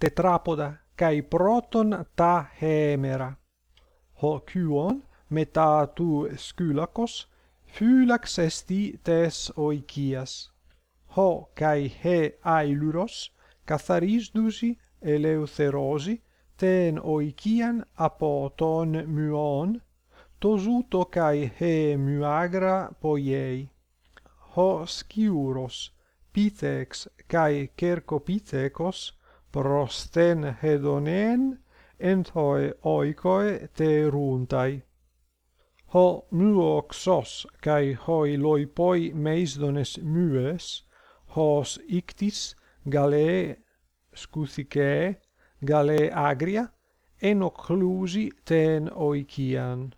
tetrapoda kai proton ta hemera. Hokyuon meta tu skylakos phylax esti tes oikias ho kai he ailuros katharisdusi eleutherosi ten oikian apo ton muon tosuto kai he muagra poiei. Ho skiuros pithex kai kerkopithekos prosten hedonen entoi oikoi te runtai. Ho muoxos kai hoi loipoi meisdones mues, hos ictis gale scuthike gale agria en occlusi ten oikian.